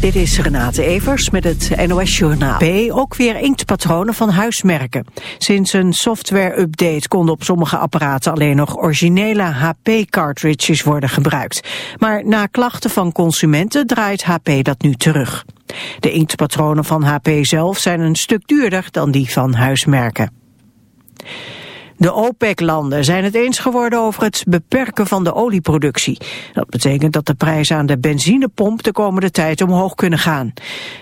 Dit is Renate Evers met het NOS Journaal. B ook weer inktpatronen van huismerken. Sinds een software-update konden op sommige apparaten alleen nog originele HP-cartridges worden gebruikt. Maar na klachten van consumenten draait HP dat nu terug. De inktpatronen van HP zelf zijn een stuk duurder dan die van huismerken. De OPEC-landen zijn het eens geworden over het beperken van de olieproductie. Dat betekent dat de prijzen aan de benzinepomp de komende tijd omhoog kunnen gaan.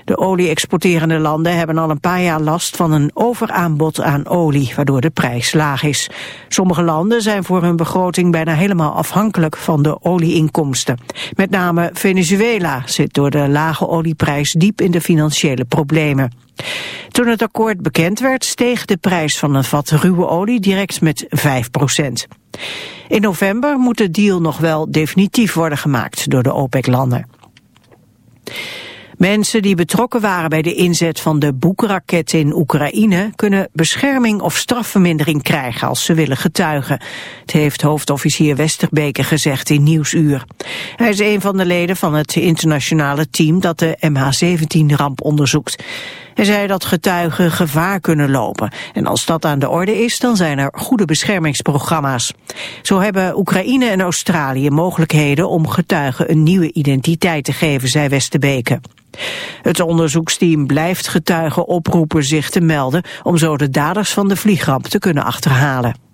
De olie-exporterende landen hebben al een paar jaar last van een overaanbod aan olie, waardoor de prijs laag is. Sommige landen zijn voor hun begroting bijna helemaal afhankelijk van de olieinkomsten. Met name Venezuela zit door de lage olieprijs diep in de financiële problemen. Toen het akkoord bekend werd, steeg de prijs van een vat ruwe olie direct met 5 procent. In november moet de deal nog wel definitief worden gemaakt door de OPEC-landen. Mensen die betrokken waren bij de inzet van de boekraket in Oekraïne kunnen bescherming of strafvermindering krijgen als ze willen getuigen. Het heeft hoofdofficier Westerbeke gezegd in Nieuwsuur. Hij is een van de leden van het internationale team dat de MH17-ramp onderzoekt. Hij zei dat getuigen gevaar kunnen lopen. En als dat aan de orde is, dan zijn er goede beschermingsprogramma's. Zo hebben Oekraïne en Australië mogelijkheden om getuigen een nieuwe identiteit te geven, zei Westerbeke. Het onderzoeksteam blijft getuigen oproepen zich te melden om zo de daders van de vliegramp te kunnen achterhalen.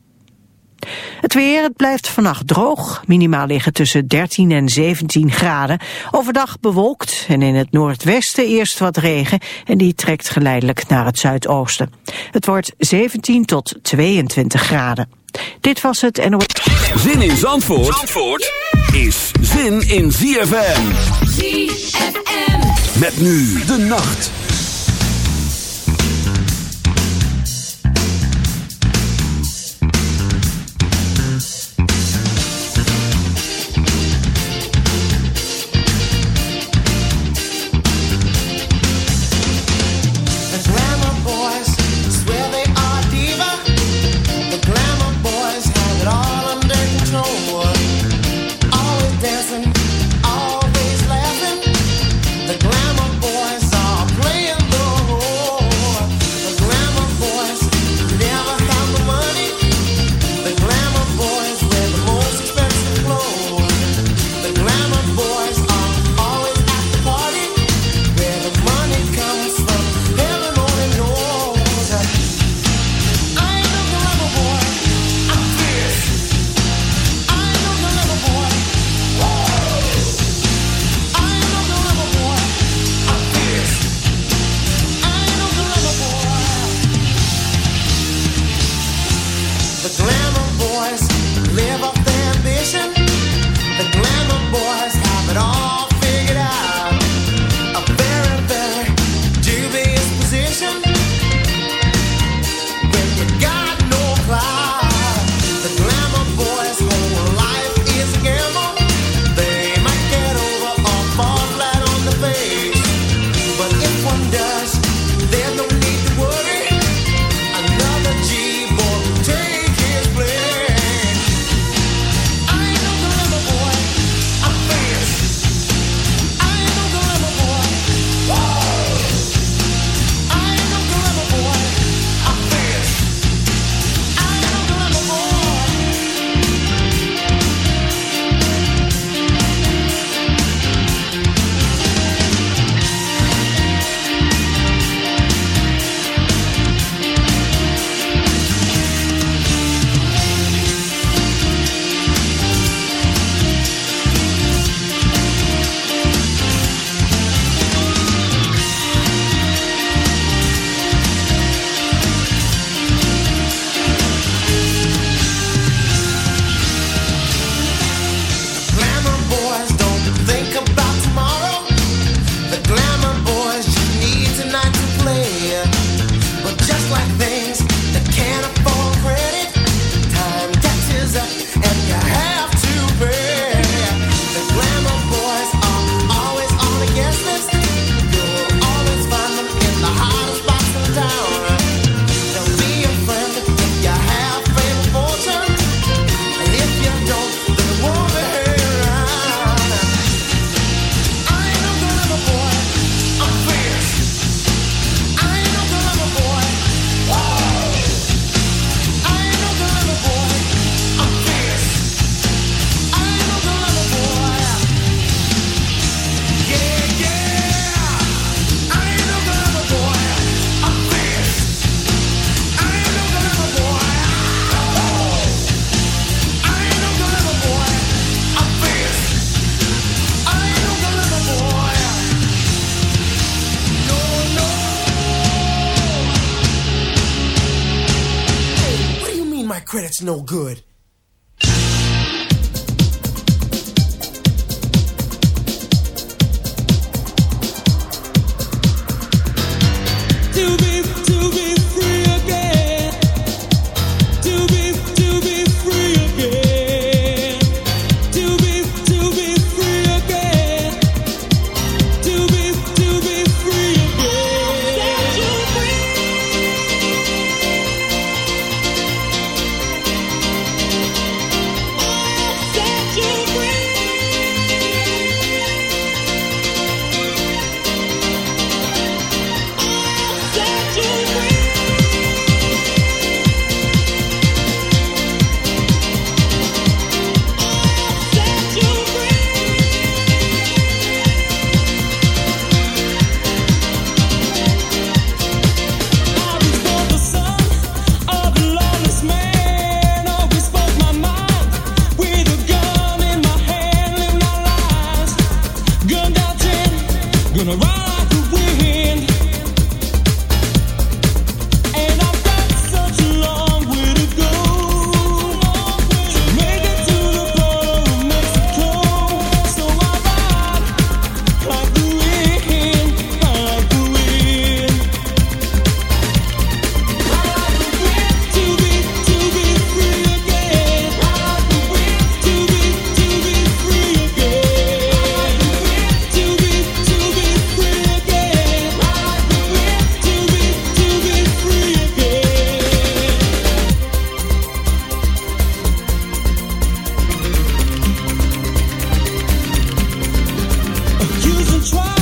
Het weer, het blijft vannacht droog. Minimaal liggen tussen 13 en 17 graden. Overdag bewolkt en in het noordwesten eerst wat regen. En die trekt geleidelijk naar het zuidoosten. Het wordt 17 tot 22 graden. Dit was het NOS. Zin in Zandvoort, Zandvoort is zin in ZFM. ZFM. Met nu de nacht. my credit's no good. Using twice.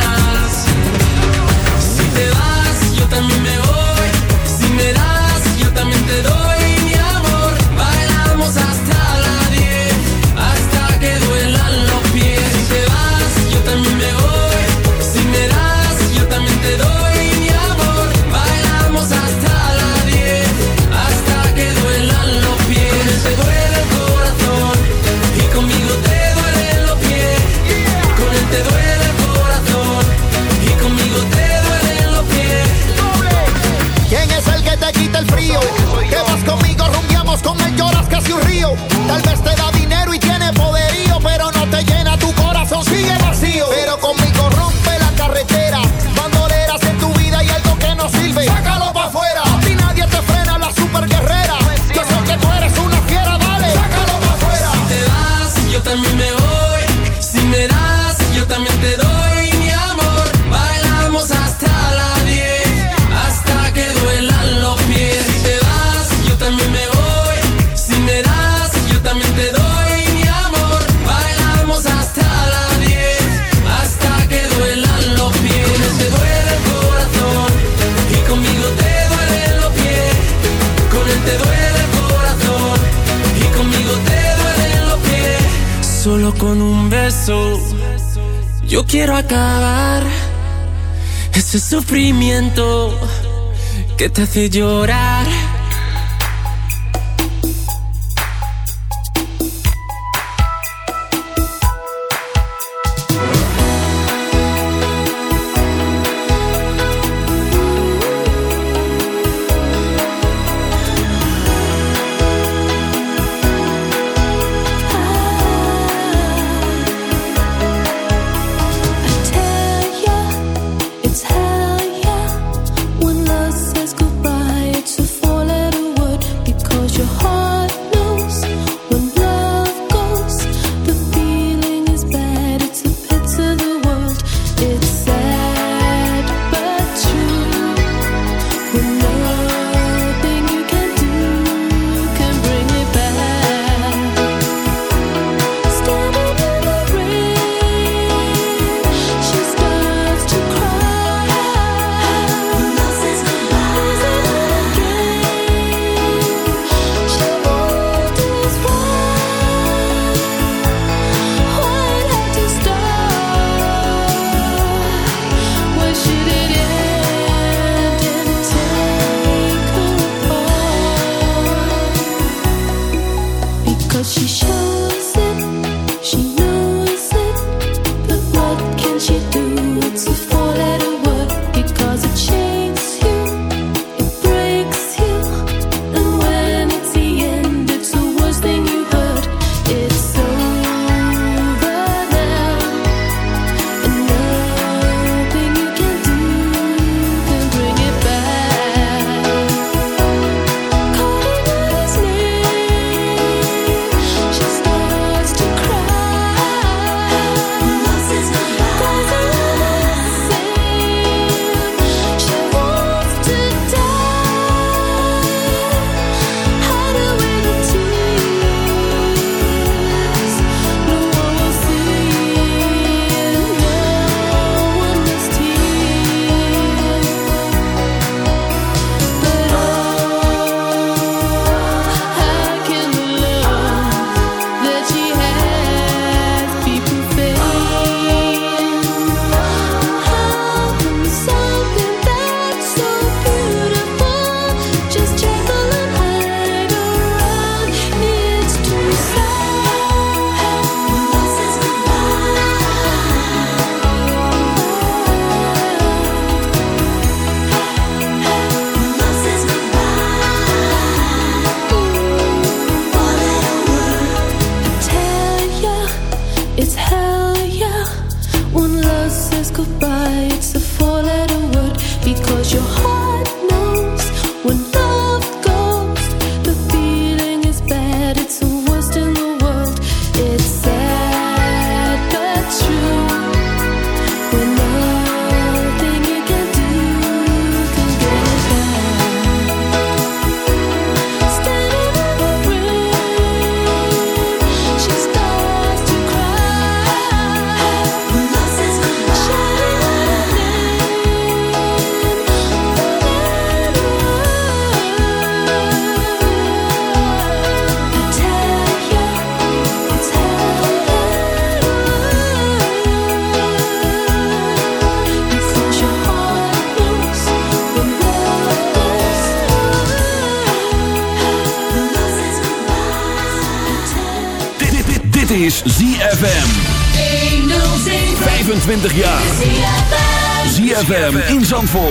Que te hace llorar. Zandvoort.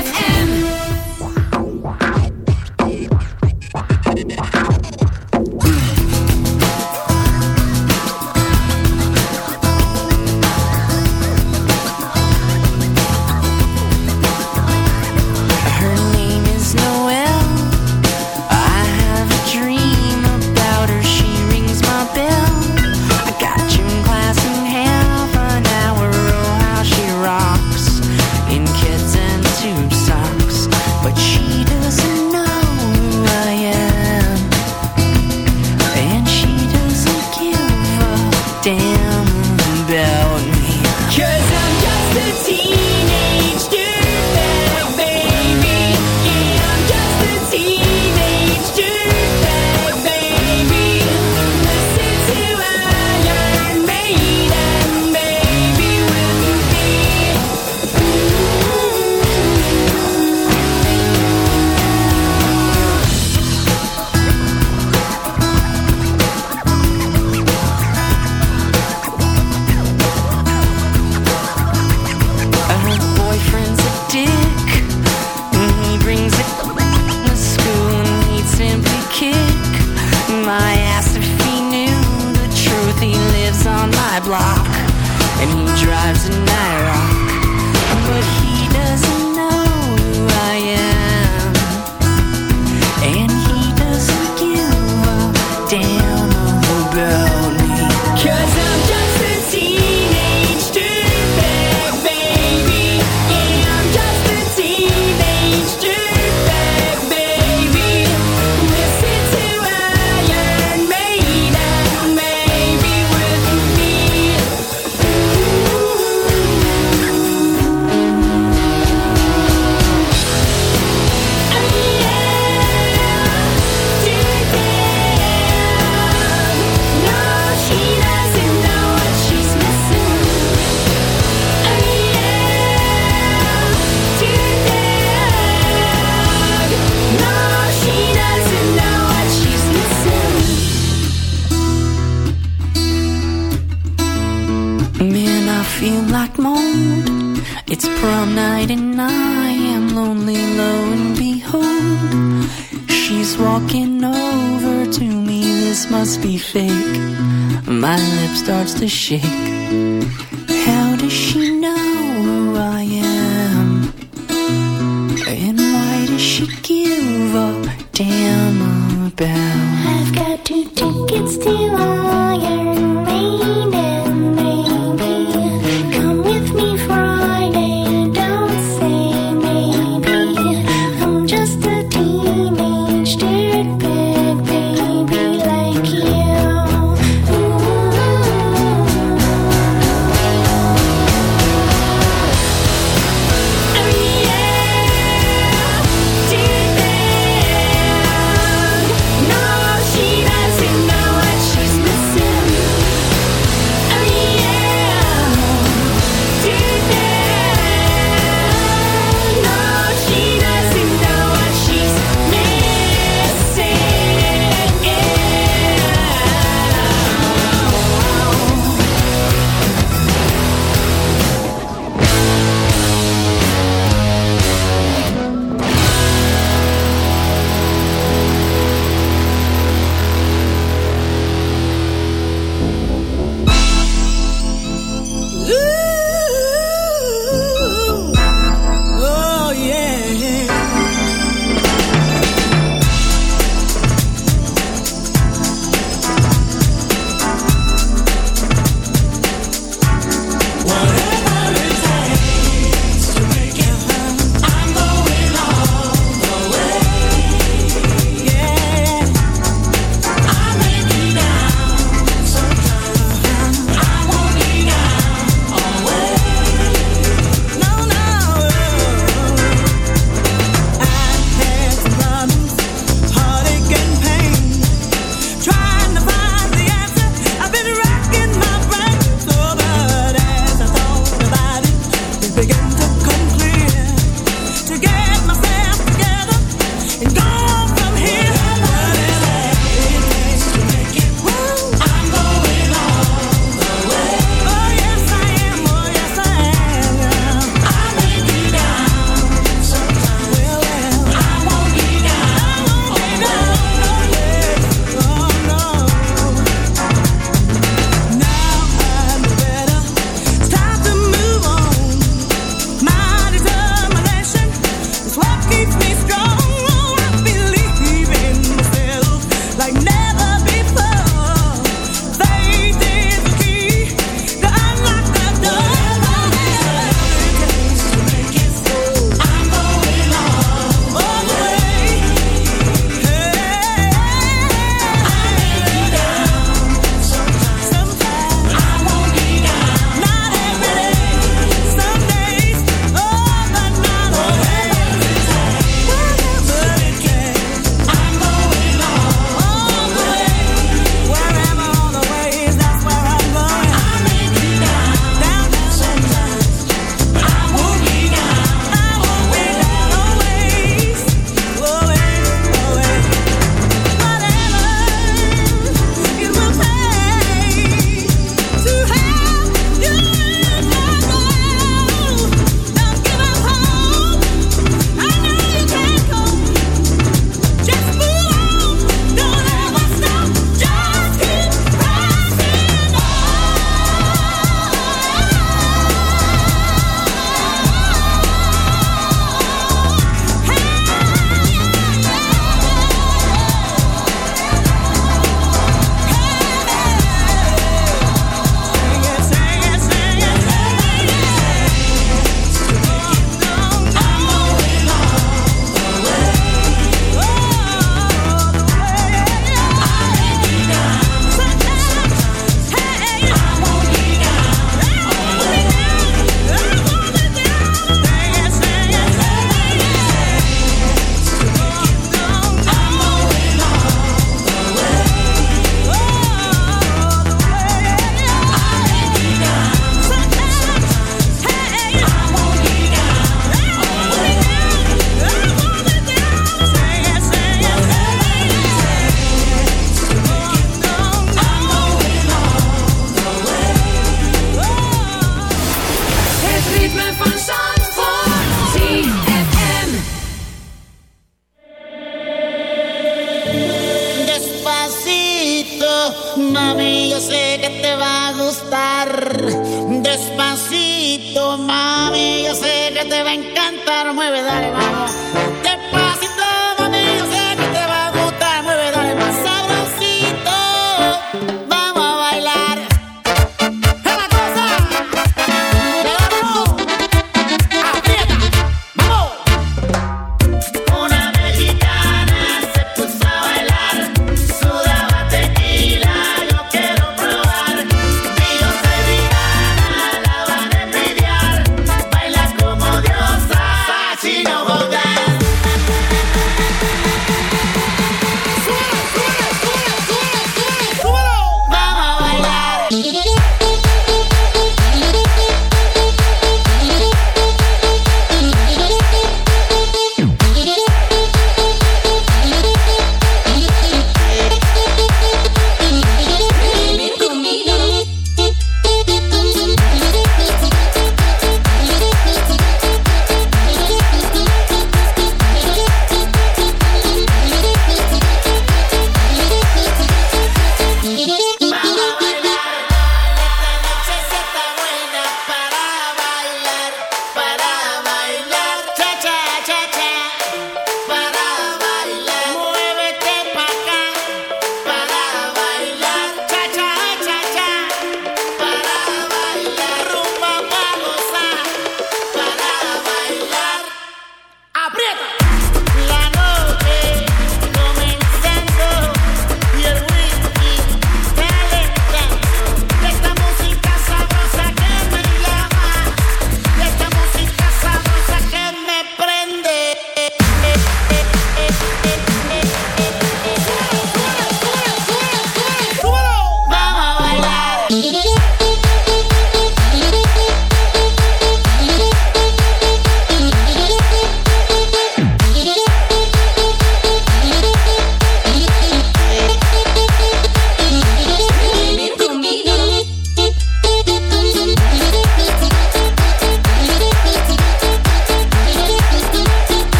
think it's too.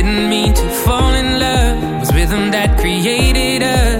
Didn't mean to fall in love. Was rhythm that created us.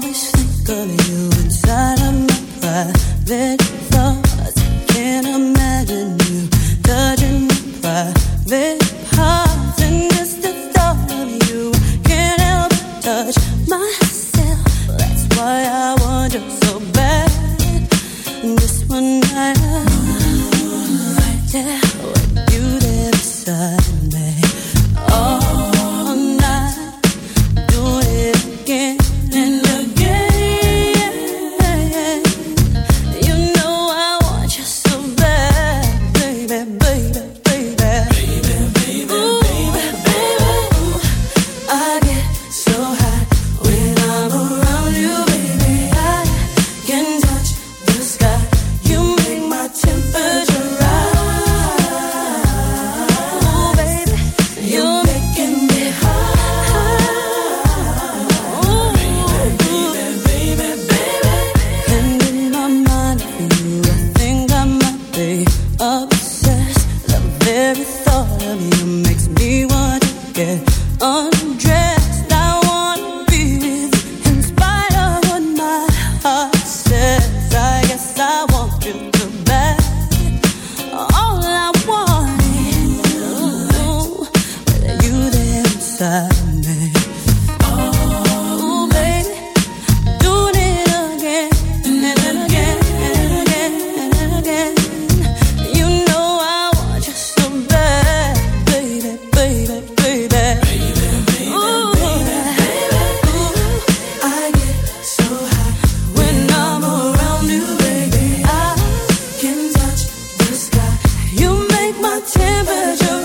always think of you inside of my private temperature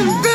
and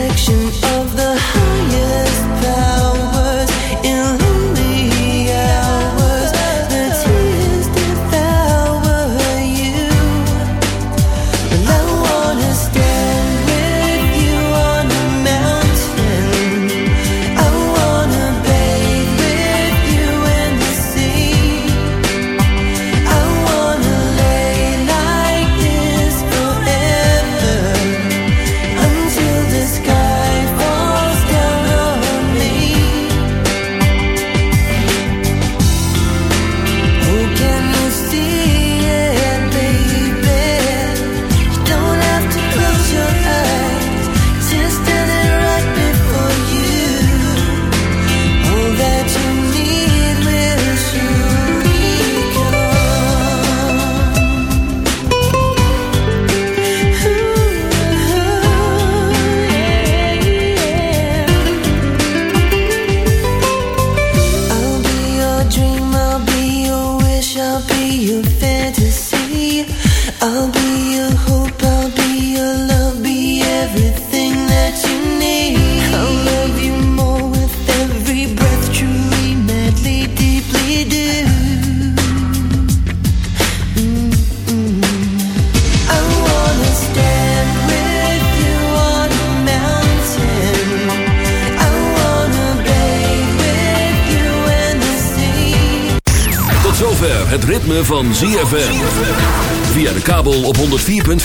Action.